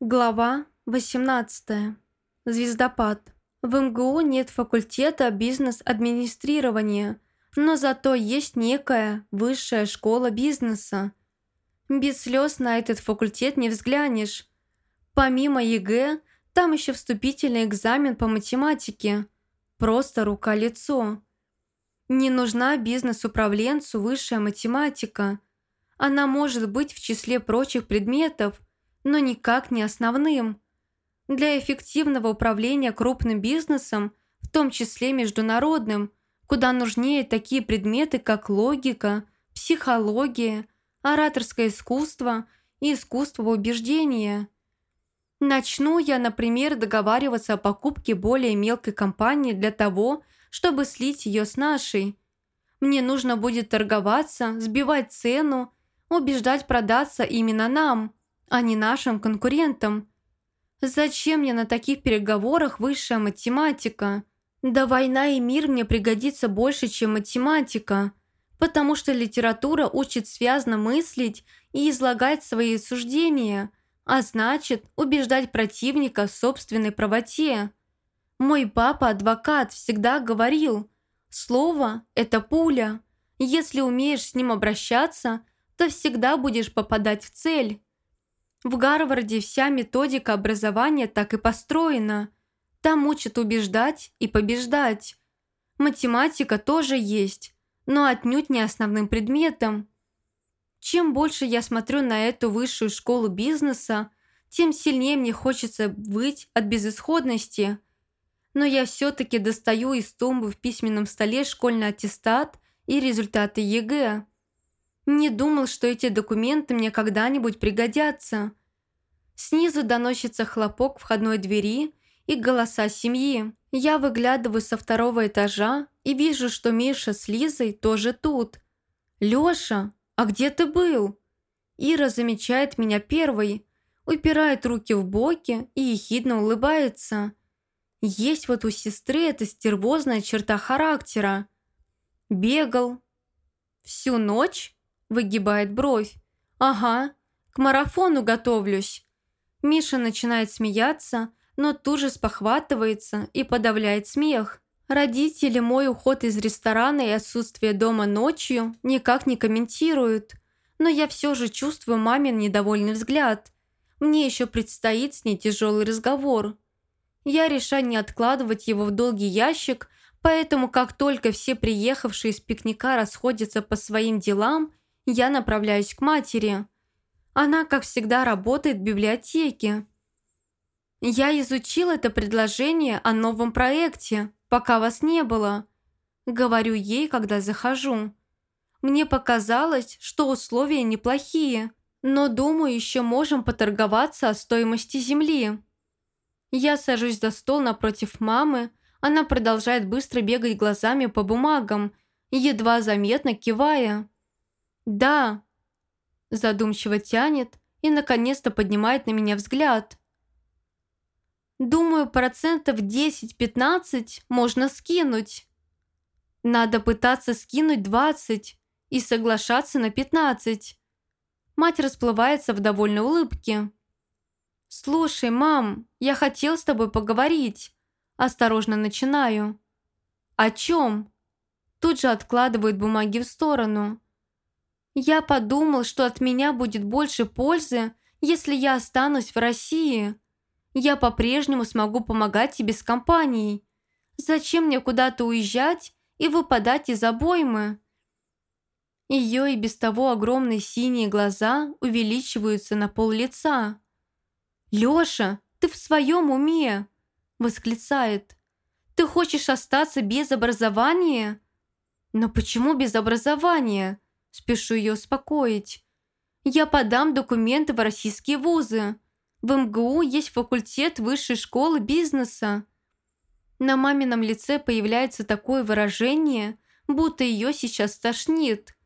Глава 18. Звездопад. В МГУ нет факультета бизнес-администрирования, но зато есть некая высшая школа бизнеса. Без слез на этот факультет не взглянешь. Помимо ЕГЭ, там еще вступительный экзамен по математике. Просто рука-лицо. Не нужна бизнес-управленцу высшая математика. Она может быть в числе прочих предметов – но никак не основным. Для эффективного управления крупным бизнесом, в том числе международным, куда нужнее такие предметы, как логика, психология, ораторское искусство и искусство убеждения. Начну я, например, договариваться о покупке более мелкой компании для того, чтобы слить ее с нашей. Мне нужно будет торговаться, сбивать цену, убеждать продаться именно нам – а не нашим конкурентам. Зачем мне на таких переговорах высшая математика? Да война и мир мне пригодится больше, чем математика, потому что литература учит связно мыслить и излагать свои суждения, а значит, убеждать противника в собственной правоте. Мой папа, адвокат, всегда говорил, слово – это пуля. Если умеешь с ним обращаться, то всегда будешь попадать в цель. В Гарварде вся методика образования так и построена. Там учат убеждать и побеждать. Математика тоже есть, но отнюдь не основным предметом. Чем больше я смотрю на эту высшую школу бизнеса, тем сильнее мне хочется выть от безысходности. Но я все-таки достаю из тумбы в письменном столе школьный аттестат и результаты ЕГЭ. Не думал, что эти документы мне когда-нибудь пригодятся. Снизу доносится хлопок входной двери и голоса семьи. Я выглядываю со второго этажа и вижу, что Миша с Лизой тоже тут. «Лёша, а где ты был?» Ира замечает меня первой, упирает руки в боки и ехидно улыбается. Есть вот у сестры эта стервозная черта характера. «Бегал». «Всю ночь?» Выгибает бровь. «Ага, к марафону готовлюсь». Миша начинает смеяться, но тут же спохватывается и подавляет смех. Родители мой уход из ресторана и отсутствие дома ночью никак не комментируют, но я все же чувствую мамин недовольный взгляд. Мне еще предстоит с ней тяжелый разговор. Я решаю не откладывать его в долгий ящик, поэтому как только все приехавшие с пикника расходятся по своим делам, я направляюсь к матери. Она, как всегда, работает в библиотеке. Я изучил это предложение о новом проекте, пока вас не было. Говорю ей, когда захожу. Мне показалось, что условия неплохие, но, думаю, еще можем поторговаться о стоимости земли. Я сажусь за стол напротив мамы, она продолжает быстро бегать глазами по бумагам, едва заметно кивая. «Да», – задумчиво тянет и, наконец-то, поднимает на меня взгляд. «Думаю, процентов 10-15 можно скинуть. Надо пытаться скинуть 20 и соглашаться на 15». Мать расплывается в довольной улыбке. «Слушай, мам, я хотел с тобой поговорить». Осторожно начинаю. «О чем?» Тут же откладывает бумаги в сторону. Я подумал, что от меня будет больше пользы, если я останусь в России. Я по-прежнему смогу помогать тебе с компанией. Зачем мне куда-то уезжать и выпадать из обоймы?» Ее и без того огромные синие глаза увеличиваются на пол лица. «Лёша, ты в своем уме?» – восклицает. «Ты хочешь остаться без образования?» «Но почему без образования?» Спешу ее успокоить. Я подам документы в российские вузы. В МГУ есть факультет высшей школы бизнеса. На мамином лице появляется такое выражение, будто ее сейчас тошнит.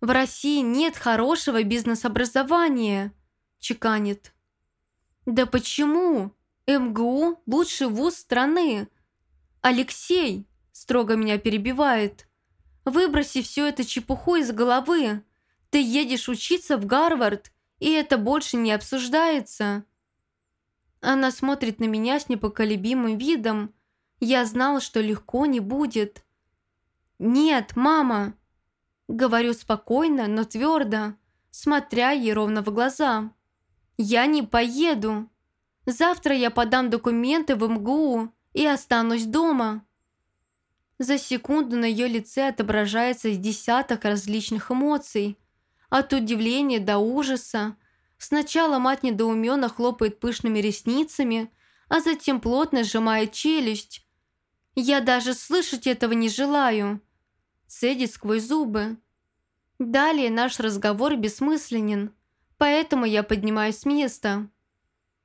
«В России нет хорошего бизнес-образования», – чеканит. «Да почему? МГУ – лучший вуз страны». «Алексей», – строго меня перебивает, – Выброси всю эту чепуху из головы. Ты едешь учиться в Гарвард, и это больше не обсуждается. Она смотрит на меня с непоколебимым видом. Я знал, что легко не будет. «Нет, мама!» Говорю спокойно, но твердо, смотря ей ровно в глаза. «Я не поеду. Завтра я подам документы в МГУ и останусь дома». За секунду на ее лице отображается десяток различных эмоций. От удивления до ужаса. Сначала мать недоуменно хлопает пышными ресницами, а затем плотно сжимает челюсть. «Я даже слышать этого не желаю», – цедит сквозь зубы. Далее наш разговор бессмысленен, поэтому я поднимаюсь с места.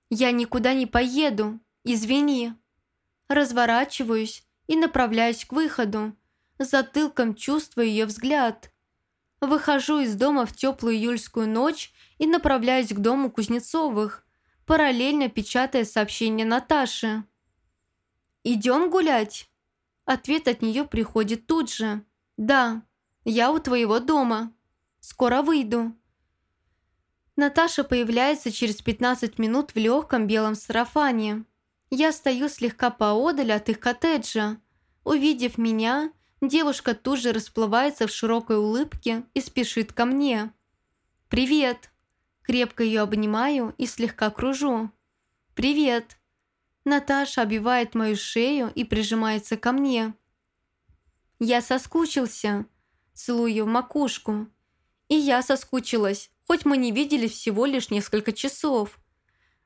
«Я никуда не поеду, извини». Разворачиваюсь и направляюсь к выходу, затылком чувствуя ее взгляд. Выхожу из дома в теплую июльскую ночь и направляюсь к дому Кузнецовых, параллельно печатая сообщение Наташи. «Идем гулять?» Ответ от нее приходит тут же. «Да, я у твоего дома. Скоро выйду». Наташа появляется через 15 минут в легком белом сарафане. Я стою слегка поодаль от их коттеджа. Увидев меня, девушка тут же расплывается в широкой улыбке и спешит ко мне. «Привет!» Крепко ее обнимаю и слегка кружу. «Привет!» Наташа обивает мою шею и прижимается ко мне. «Я соскучился!» Целую в макушку. «И я соскучилась, хоть мы не виделись всего лишь несколько часов».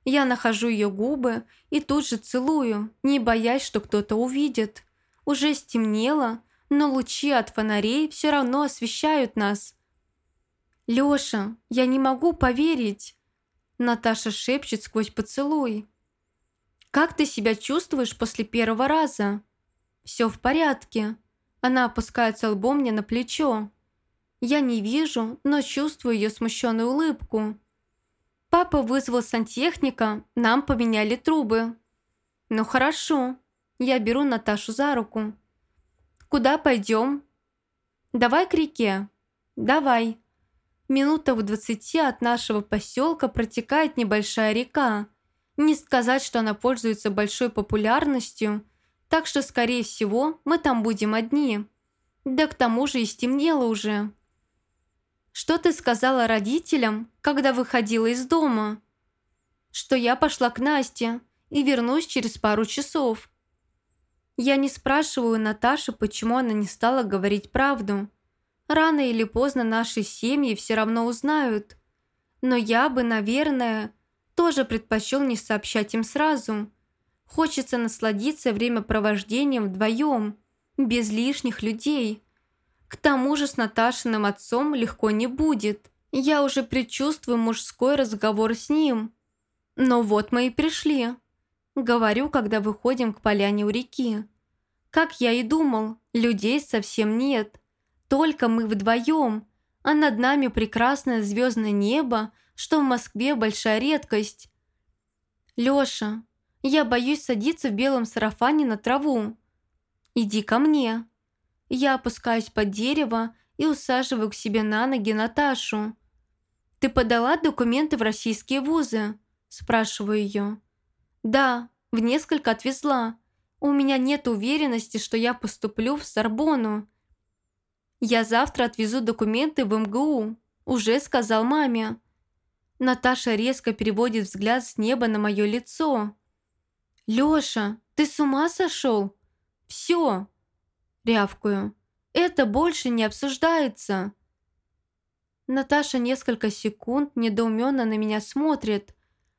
Я нахожу ее губы и тут же целую, не боясь, что кто-то увидит. Уже стемнело, но лучи от фонарей все равно освещают нас. «Лёша, я не могу поверить!» Наташа шепчет сквозь поцелуй. «Как ты себя чувствуешь после первого раза?» «Все в порядке». Она опускается лбом мне на плечо. Я не вижу, но чувствую ее смущенную улыбку. Папа вызвал сантехника, нам поменяли трубы. Ну хорошо. Я беру Наташу за руку. Куда пойдем? Давай к реке. Давай. Минута в двадцати от нашего поселка протекает небольшая река. Не сказать, что она пользуется большой популярностью, так что, скорее всего, мы там будем одни. Да к тому же и стемнело уже. Что ты сказала родителям, когда выходила из дома? Что я пошла к Насте и вернусь через пару часов. Я не спрашиваю Наташи, почему она не стала говорить правду. Рано или поздно наши семьи все равно узнают. Но я бы, наверное, тоже предпочел не сообщать им сразу. Хочется насладиться времяпровождением вдвоем, без лишних людей – к тому же с Наташиным отцом легко не будет. Я уже предчувствую мужской разговор с ним. Но вот мы и пришли. Говорю, когда выходим к поляне у реки. Как я и думал, людей совсем нет. Только мы вдвоем, а над нами прекрасное звездное небо, что в Москве большая редкость. Лёша, я боюсь садиться в белом сарафане на траву. Иди ко мне. Я опускаюсь под дерево и усаживаю к себе на ноги Наташу. «Ты подала документы в российские вузы?» – спрашиваю ее. «Да, в несколько отвезла. У меня нет уверенности, что я поступлю в Сорбону. Я завтра отвезу документы в МГУ», – уже сказал маме. Наташа резко переводит взгляд с неба на мое лицо. «Лёша, ты с ума сошел? Все, Рявкую. «Это больше не обсуждается!» Наташа несколько секунд недоуменно на меня смотрит,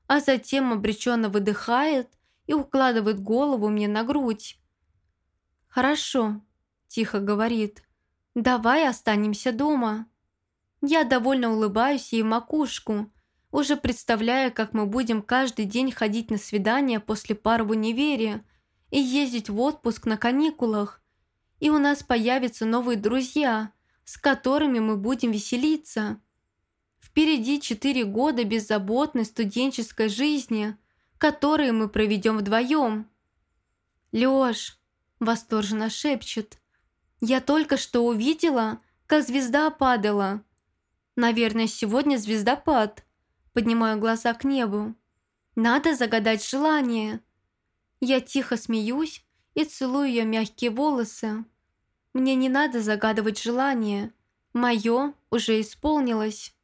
а затем обреченно выдыхает и укладывает голову мне на грудь. «Хорошо», – тихо говорит, – «давай останемся дома». Я довольно улыбаюсь ей в макушку, уже представляя, как мы будем каждый день ходить на свидания после пар в универе и ездить в отпуск на каникулах, и у нас появятся новые друзья, с которыми мы будем веселиться. Впереди четыре года беззаботной студенческой жизни, которые мы проведем вдвоем. «Лёш», – восторженно шепчет, – «я только что увидела, как звезда падала». «Наверное, сегодня звездопад», – поднимаю глаза к небу. Надо загадать желание. Я тихо смеюсь и целую ее мягкие волосы. Мне не надо загадывать желание. Мое уже исполнилось.